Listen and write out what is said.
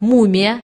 мумия.